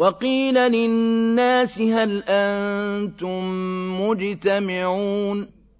وقيل للناس هل أنتم مجتمعون